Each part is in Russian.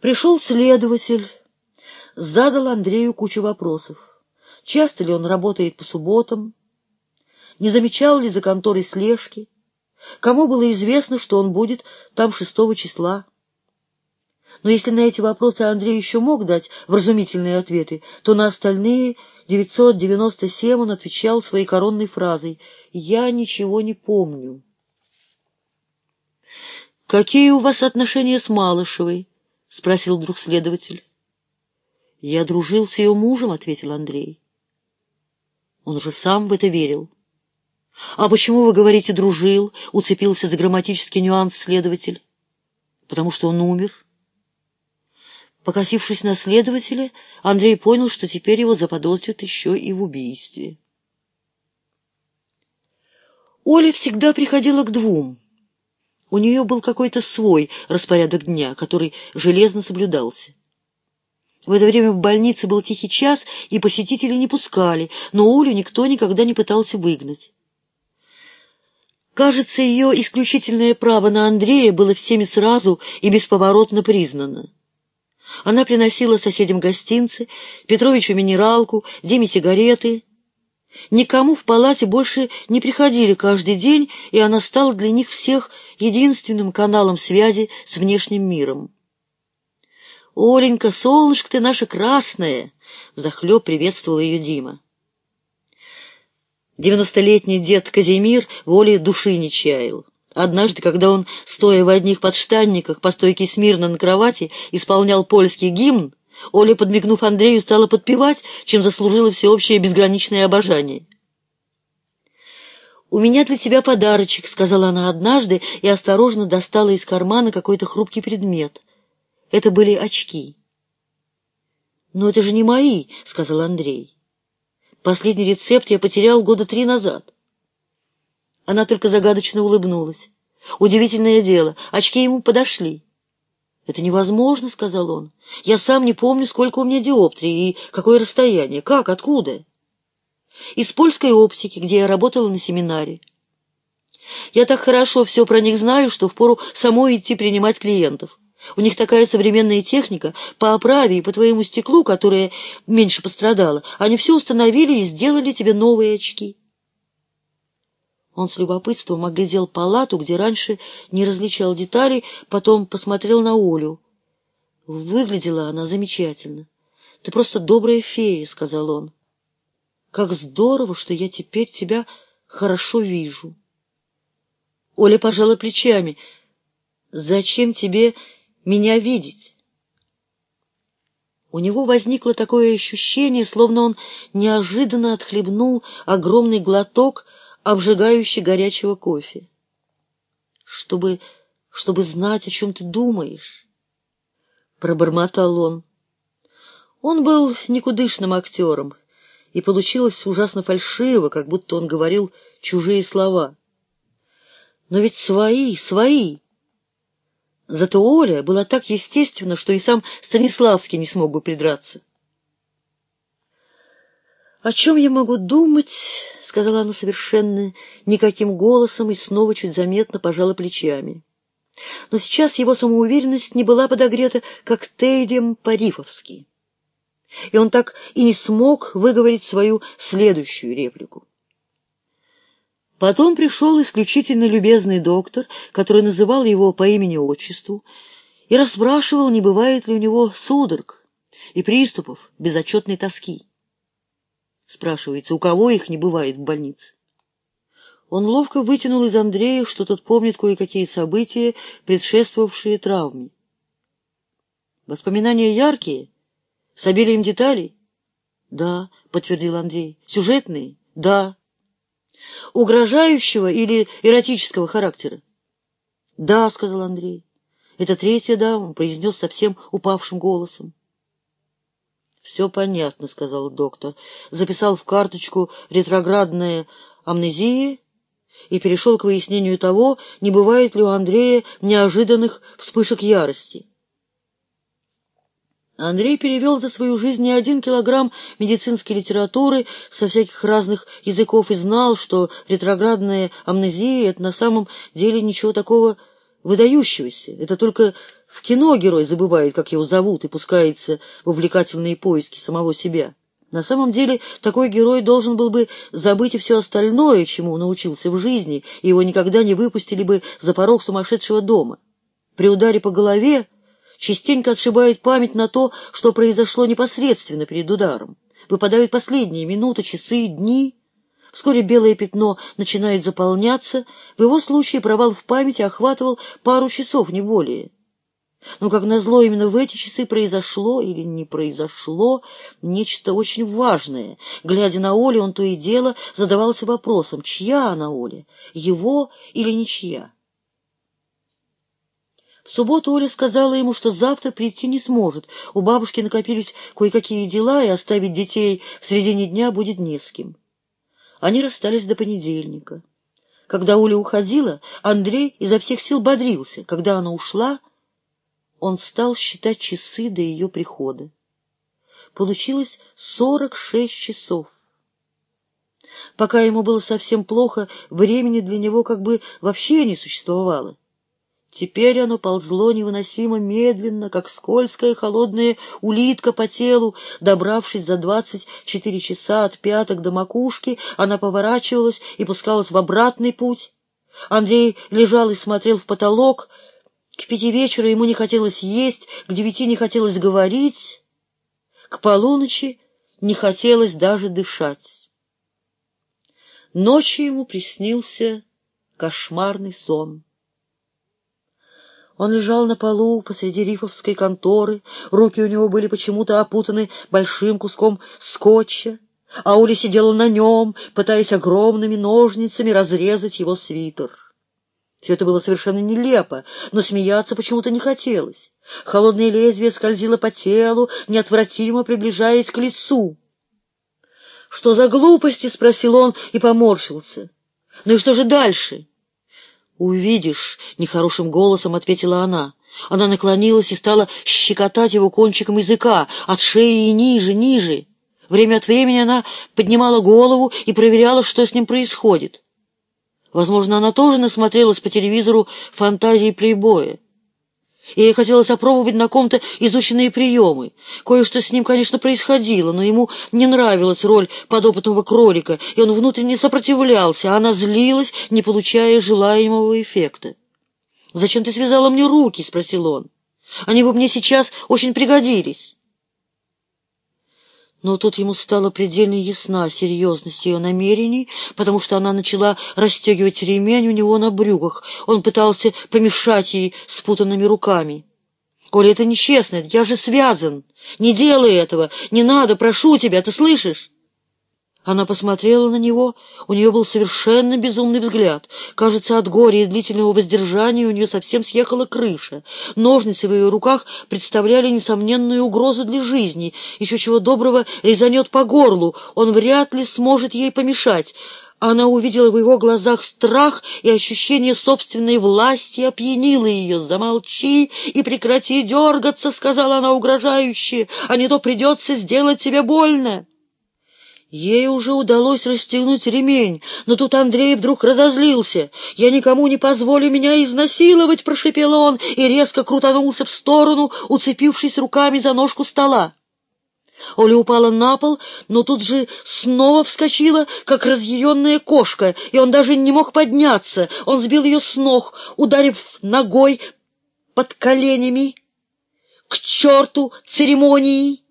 Пришел следователь, задал Андрею кучу вопросов. Часто ли он работает по субботам? Не замечал ли за конторой слежки? Кому было известно, что он будет там шестого числа? Но если на эти вопросы Андрей еще мог дать вразумительные ответы, то на остальные 997 он отвечал своей коронной фразой «Я ничего не помню». «Какие у вас отношения с Малышевой?» — спросил вдруг следователь. «Я дружил с ее мужем», — ответил Андрей. Он же сам в это верил. «А почему вы говорите «дружил»?» — уцепился за грамматический нюанс следователь. «Потому что он умер». Покосившись на следователя, Андрей понял, что теперь его заподозрят еще и в убийстве. Оля всегда приходила к двум. У нее был какой-то свой распорядок дня, который железно соблюдался. В это время в больнице был тихий час, и посетителей не пускали, но Олю никто никогда не пытался выгнать. Кажется, ее исключительное право на Андрея было всеми сразу и бесповоротно признано. Она приносила соседям гостинцы, Петровичу минералку, Диме сигареты. Никому в палате больше не приходили каждый день, и она стала для них всех единственным каналом связи с внешним миром. «Оленька, солнышко ты наше красное!» — взахлеб приветствовал ее Дима. Девяностолетний дед Казимир воли души не чаял. Однажды, когда он, стоя в одних подштанниках по стойке смирно на кровати, исполнял польский гимн, Оля, подмигнув Андрею, стала подпевать, чем заслужила всеобщее безграничное обожание. «У меня для тебя подарочек», — сказала она однажды и осторожно достала из кармана какой-то хрупкий предмет. Это были очки. «Но это же не мои», — сказал Андрей. «Последний рецепт я потерял года три назад». Она только загадочно улыбнулась. Удивительное дело, очки ему подошли. «Это невозможно», — сказал он. «Я сам не помню, сколько у меня диоптрий и какое расстояние. Как? Откуда?» «Из польской оптики, где я работала на семинаре. Я так хорошо все про них знаю, что впору самой идти принимать клиентов. У них такая современная техника по оправе и по твоему стеклу, которая меньше пострадала. Они все установили и сделали тебе новые очки». Он с любопытством оглядел палату, где раньше не различал деталей, потом посмотрел на Олю. Выглядела она замечательно. «Ты просто добрая фея», — сказал он. «Как здорово, что я теперь тебя хорошо вижу». Оля пожала плечами. «Зачем тебе меня видеть?» У него возникло такое ощущение, словно он неожиданно отхлебнул огромный глоток — обжигающий горячего кофе. Чтобы, чтобы знать, о чем ты думаешь, — пробормотал он. Он был никудышным актером, и получилось ужасно фальшиво, как будто он говорил чужие слова. Но ведь свои, свои. Зато Оля была так естественна, что и сам Станиславский не смог бы придраться. «О чем я могу думать?» — сказала она совершенно никаким голосом и снова чуть заметно пожала плечами. Но сейчас его самоуверенность не была подогрета коктейлем по-рифовски. И он так и не смог выговорить свою следующую реплику. Потом пришел исключительно любезный доктор, который называл его по имени-отчеству, и расспрашивал, не бывает ли у него судорог и приступов безотчетной тоски. Спрашивается, у кого их не бывает в больнице? Он ловко вытянул из Андрея, что тот помнит кое-какие события, предшествовавшие травме. Воспоминания яркие, с обилием деталей? Да, подтвердил Андрей. Сюжетные? Да. Угрожающего или эротического характера? Да, сказал Андрей. Это третья да, он произнес совсем упавшим голосом. «Все понятно», — сказал доктор. Записал в карточку ретроградная амнезия и перешел к выяснению того, не бывает ли у Андрея неожиданных вспышек ярости. Андрей перевел за свою жизнь не один килограмм медицинской литературы со всяких разных языков и знал, что ретроградная амнезия — это на самом деле ничего такого выдающегося. Это только В кино герой забывает, как его зовут, и пускается в увлекательные поиски самого себя. На самом деле, такой герой должен был бы забыть и все остальное, чему научился в жизни, и его никогда не выпустили бы за порог сумасшедшего дома. При ударе по голове частенько отшибает память на то, что произошло непосредственно перед ударом. Выпадают последние минуты, часы, дни. Вскоре белое пятно начинает заполняться. В его случае провал в памяти охватывал пару часов, не более. Но, как назло, именно в эти часы произошло или не произошло нечто очень важное. Глядя на Олю, он то и дело задавался вопросом, чья она, Оля, его или ничья. В субботу Оля сказала ему, что завтра прийти не сможет. У бабушки накопились кое-какие дела, и оставить детей в середине дня будет не с кем. Они расстались до понедельника. Когда Оля уходила, Андрей изо всех сил бодрился. Когда она ушла, он стал считать часы до ее прихода. Получилось сорок шесть часов. Пока ему было совсем плохо, времени для него как бы вообще не существовало. Теперь оно ползло невыносимо медленно, как скользкая холодная улитка по телу. Добравшись за двадцать четыре часа от пяток до макушки, она поворачивалась и пускалась в обратный путь. Андрей лежал и смотрел в потолок. К пяти вечера ему не хотелось есть, к девяти не хотелось говорить, к полуночи не хотелось даже дышать. Ночью ему приснился кошмарный сон. Он лежал на полу посреди рифовской конторы, руки у него были почему-то опутаны большим куском скотча, а Уля сидела на нем, пытаясь огромными ножницами разрезать его свитер. Все это было совершенно нелепо, но смеяться почему-то не хотелось. Холодное лезвие скользило по телу, неотвратимо приближаясь к лицу. «Что за глупости?» — спросил он и поморщился. «Ну и что же дальше?» «Увидишь», — нехорошим голосом ответила она. Она наклонилась и стала щекотать его кончиком языка, от шеи и ниже, ниже. Время от времени она поднимала голову и проверяла, что с ним происходит. Возможно, она тоже насмотрелась по телевизору фантазии плейбоя. Ей хотелось опробовать на ком-то изученные приемы. Кое-что с ним, конечно, происходило, но ему не нравилась роль подопытного кролика, и он внутренне сопротивлялся, а она злилась, не получая желаемого эффекта. «Зачем ты связала мне руки?» — спросил он. «Они бы мне сейчас очень пригодились». Но тут ему стала предельно ясна серьезность ее намерений, потому что она начала расстегивать ремень у него на брюках. Он пытался помешать ей спутанными руками. «Коля, это нечестно, я же связан. Не делай этого, не надо, прошу тебя, ты слышишь?» Она посмотрела на него, у нее был совершенно безумный взгляд. Кажется, от горя и длительного воздержания у нее совсем съехала крыша. Ножницы в ее руках представляли несомненную угрозу для жизни. Еще чего доброго резанет по горлу, он вряд ли сможет ей помешать. Она увидела в его глазах страх, и ощущение собственной власти опьянило ее. «Замолчи и прекрати дергаться», — сказала она угрожающе, — «а не то придется сделать тебе больно». Ей уже удалось расстегнуть ремень, но тут Андрей вдруг разозлился. «Я никому не позволю меня изнасиловать!» — прошепел он и резко крутанулся в сторону, уцепившись руками за ножку стола. Оля упала на пол, но тут же снова вскочила, как разъяренная кошка, и он даже не мог подняться. Он сбил ее с ног, ударив ногой под коленями. «К черту церемонии!»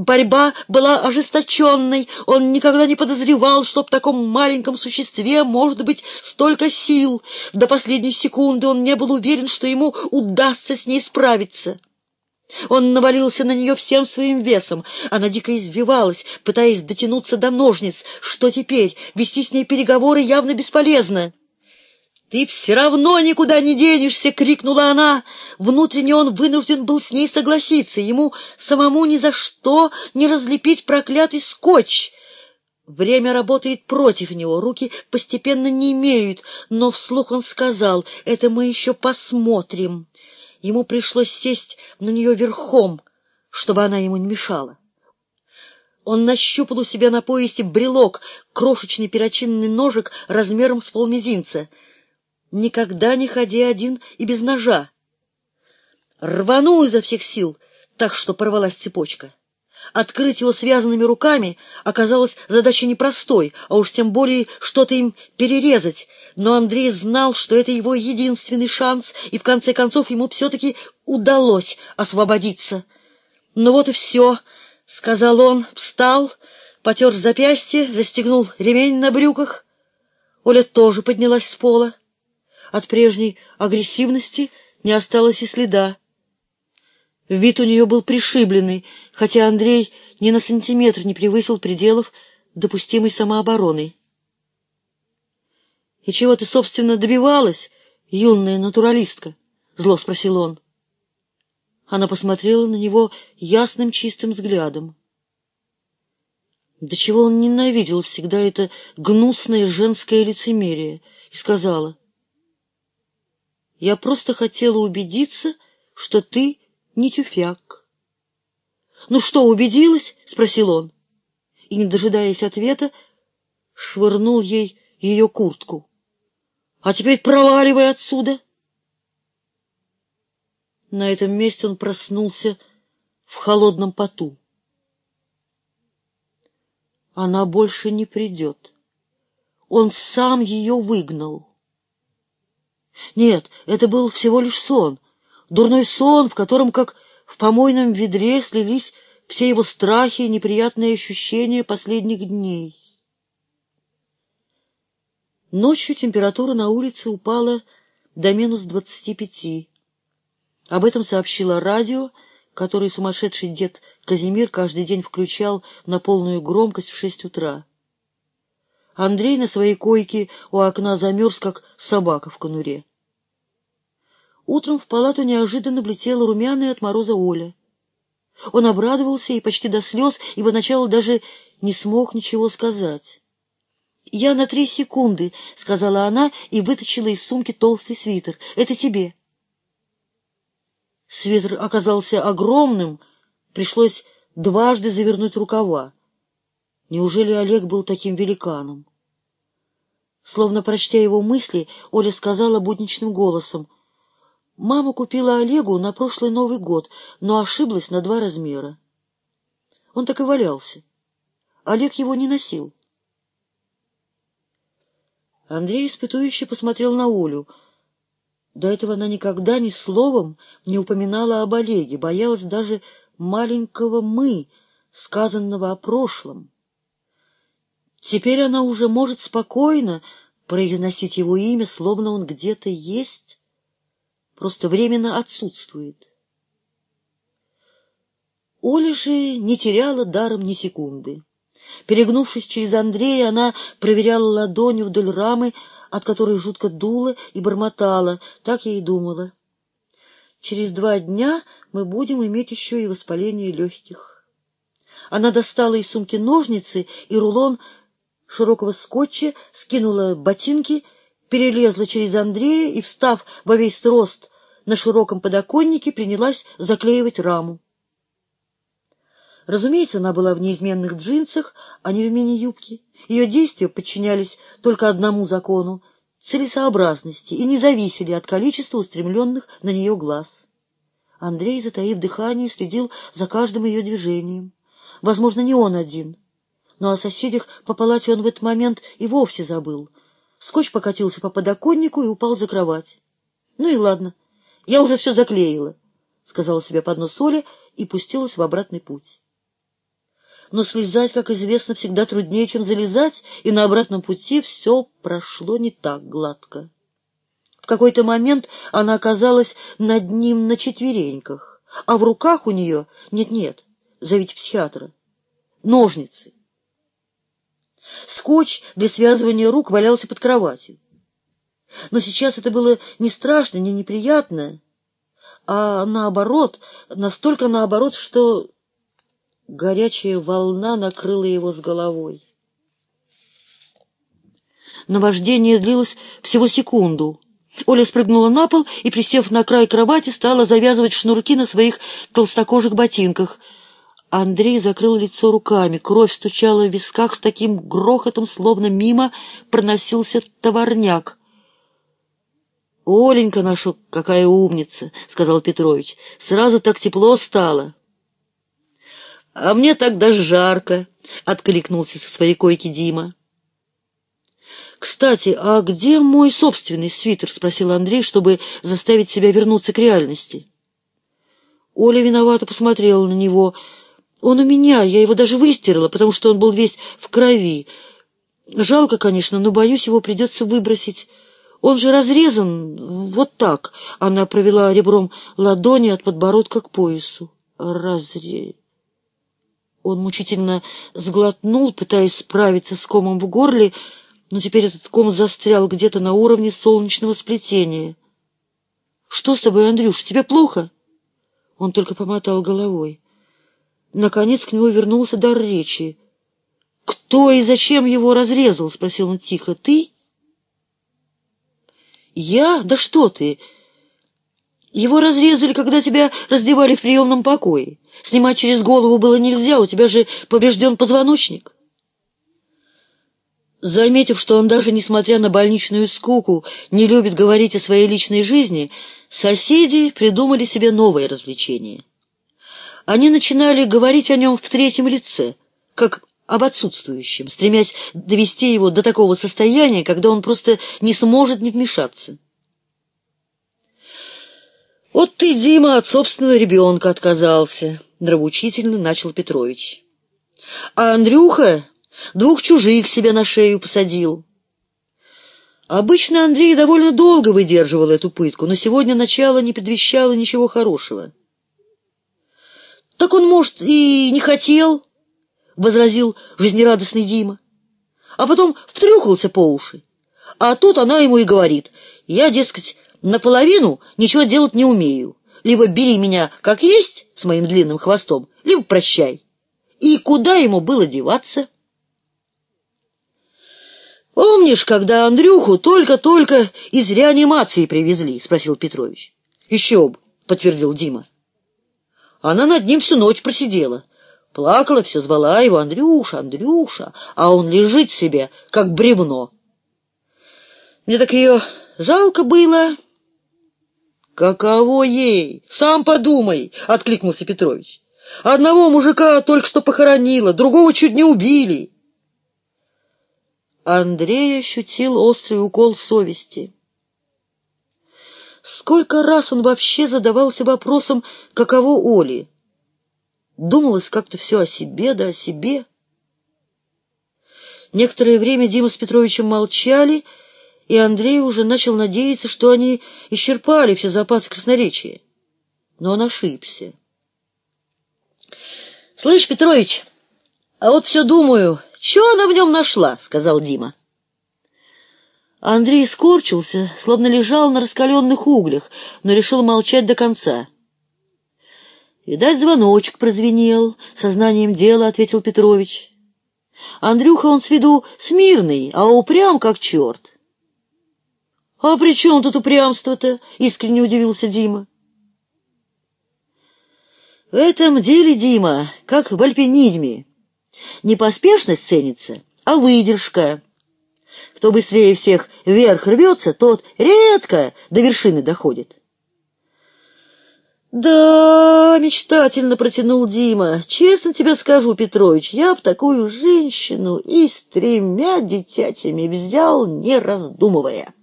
Борьба была ожесточенной. Он никогда не подозревал, что в таком маленьком существе может быть столько сил. До последней секунды он не был уверен, что ему удастся с ней справиться. Он навалился на нее всем своим весом. Она дико извивалась, пытаясь дотянуться до ножниц. Что теперь? Вести с ней переговоры явно бесполезно. «Ты все равно никуда не денешься!» — крикнула она. Внутренне он вынужден был с ней согласиться. Ему самому ни за что не разлепить проклятый скотч. Время работает против него, руки постепенно не имеют, но вслух он сказал, «Это мы еще посмотрим». Ему пришлось сесть на нее верхом, чтобы она ему не мешала. Он нащупал у себя на поясе брелок, крошечный перочинный ножик размером с полмизинца — Никогда не ходи один и без ножа. рванул изо всех сил, так что порвалась цепочка. Открыть его связанными руками оказалась задача непростой, а уж тем более что-то им перерезать. Но Андрей знал, что это его единственный шанс, и в конце концов ему все-таки удалось освободиться. «Ну вот и все», — сказал он, встал, потер запястье, застегнул ремень на брюках. Оля тоже поднялась с пола. От прежней агрессивности не осталось и следа. Вид у нее был пришибленный, хотя Андрей ни на сантиметр не превысил пределов допустимой самообороны. — И чего ты, собственно, добивалась, юная натуралистка? — зло спросил он. Она посмотрела на него ясным чистым взглядом. До чего он ненавидел всегда это гнусное женское лицемерие, и сказала, «Я просто хотела убедиться, что ты не тюфяк. «Ну что, убедилась?» — спросил он. И, не дожидаясь ответа, швырнул ей ее куртку. «А теперь проваливай отсюда!» На этом месте он проснулся в холодном поту. Она больше не придет. Он сам ее выгнал. Нет, это был всего лишь сон — дурной сон, в котором, как в помойном ведре, слились все его страхи и неприятные ощущения последних дней. Ночью температура на улице упала до минус двадцати пяти. Об этом сообщило радио, которое сумасшедший дед Казимир каждый день включал на полную громкость в шесть утра. Андрей на своей койке у окна замерз, как собака в конуре. Утром в палату неожиданно влетела румяная от мороза Оля. Он обрадовался и почти до слез, и поначалу даже не смог ничего сказать. «Я на три секунды», — сказала она и вытащила из сумки толстый свитер. «Это тебе». Свитер оказался огромным, пришлось дважды завернуть рукава. Неужели Олег был таким великаном? Словно прочтя его мысли, Оля сказала будничным голосом — Мама купила Олегу на прошлый Новый год, но ошиблась на два размера. Он так и валялся. Олег его не носил. Андрей испытующе посмотрел на Олю. До этого она никогда ни словом не упоминала об Олеге, боялась даже маленького «мы», сказанного о прошлом. Теперь она уже может спокойно произносить его имя, словно он где-то есть, просто временно отсутствует. Оля же не теряла даром ни секунды. Перегнувшись через Андрея, она проверяла ладонью вдоль рамы, от которой жутко дуло и бормотала. Так я и думала. Через два дня мы будем иметь еще и воспаление легких. Она достала из сумки ножницы и рулон широкого скотча, скинула ботинки, перелезла через Андрея и, встав во весь рост на широком подоконнике принялась заклеивать раму. Разумеется, она была в неизменных джинсах, а не в мини-юбке. Ее действия подчинялись только одному закону — целесообразности и не зависели от количества устремленных на нее глаз. Андрей, затаив дыхание, следил за каждым ее движением. Возможно, не он один. Но о соседях по палате он в этот момент и вовсе забыл. Скотч покатился по подоконнику и упал за кровать. Ну и ладно, я уже все заклеила, — сказала себе под нос Оля и пустилась в обратный путь. Но слезать, как известно, всегда труднее, чем залезать, и на обратном пути все прошло не так гладко. В какой-то момент она оказалась над ним на четвереньках, а в руках у нее, нет-нет, зовите психиатра, ножницы. Скотч для связывания рук валялся под кроватью. Но сейчас это было не страшно, не неприятно, а наоборот, настолько наоборот, что горячая волна накрыла его с головой. Наваждение длилось всего секунду. Оля спрыгнула на пол и, присев на край кровати, стала завязывать шнурки на своих толстокожих ботинках. Андрей закрыл лицо руками. Кровь стучала в висках с таким грохотом, словно мимо проносился товарняк. «Оленька наша какая умница!» — сказал Петрович. «Сразу так тепло стало». «А мне так даже жарко!» — откликнулся со своей койки Дима. «Кстати, а где мой собственный свитер?» — спросил Андрей, чтобы заставить себя вернуться к реальности. Оля виновато посмотрела на него. «Он у меня, я его даже выстирала, потому что он был весь в крови. Жалко, конечно, но, боюсь, его придется выбросить. Он же разрезан вот так». Она провела ребром ладони от подбородка к поясу. «Разре...» Он мучительно сглотнул, пытаясь справиться с комом в горле, но теперь этот ком застрял где-то на уровне солнечного сплетения. «Что с тобой, Андрюш, тебе плохо?» Он только помотал головой. Наконец к нему вернулся дар речи. «Кто и зачем его разрезал?» — спросил он тихо. «Ты?» «Я? Да что ты!» «Его разрезали, когда тебя раздевали в приемном покое. Снимать через голову было нельзя, у тебя же поврежден позвоночник». Заметив, что он даже, несмотря на больничную скуку, не любит говорить о своей личной жизни, соседи придумали себе новое развлечение. Они начинали говорить о нем в третьем лице, как об отсутствующем, стремясь довести его до такого состояния, когда он просто не сможет не вмешаться. «Вот ты, Дима, от собственного ребенка отказался», — нравоучительно начал Петрович. «А Андрюха Двух чужих себе на шею посадил. Обычно Андрей довольно долго выдерживал эту пытку, но сегодня начало не предвещало ничего хорошего. «Так он, может, и не хотел», — возразил жизнерадостный Дима. А потом втрюхался по уши. А тут она ему и говорит, «Я, дескать, наполовину ничего делать не умею. Либо бери меня как есть с моим длинным хвостом, либо прощай». И куда ему было деваться? «Помнишь, когда Андрюху только-только из реанимации привезли?» — спросил Петрович. «Еще бы», — подтвердил Дима. Она над ним всю ночь просидела. Плакала, все звала его «Андрюша, Андрюша», а он лежит себе, как бревно. Мне так ее жалко было. «Каково ей? Сам подумай!» — откликнулся Петрович. «Одного мужика только что похоронила, другого чуть не убили». Андрей ощутил острый укол совести. Сколько раз он вообще задавался вопросом, каково Оли? Думалось как-то все о себе да о себе. Некоторое время Дима с Петровичем молчали, и Андрей уже начал надеяться, что они исчерпали все запасы красноречия. Но он ошибся. «Слышь, Петрович, а вот все думаю, «Чего она в нем нашла?» — сказал Дима. Андрей скорчился, словно лежал на раскаленных углях, но решил молчать до конца. «Видать, звоночек прозвенел», — сознанием дела ответил Петрович. «Андрюха он с виду смирный, а упрям как черт». «А при чем тут упрямство-то?» — искренне удивился Дима. «В этом деле, Дима, как в альпинизме». Не поспешность ценится, а выдержка. Кто быстрее всех вверх рвется, тот редко до вершины доходит. «Да, мечтательно протянул Дима. Честно тебе скажу, Петрович, я б такую женщину и с тремя детятями взял, не раздумывая».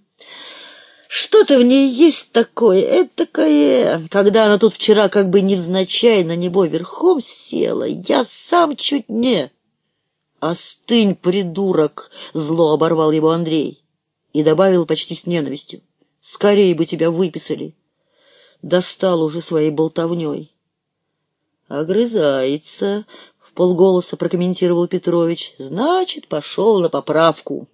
Что-то в ней есть такое, этакое. Когда она тут вчера как бы невзначай на него верхом села, я сам чуть не... «Остынь, придурок!» — зло оборвал его Андрей и добавил почти с ненавистью. «Скорее бы тебя выписали!» Достал уже своей болтовней. «Огрызается!» — полголоса прокомментировал Петрович. «Значит, пошел на поправку!»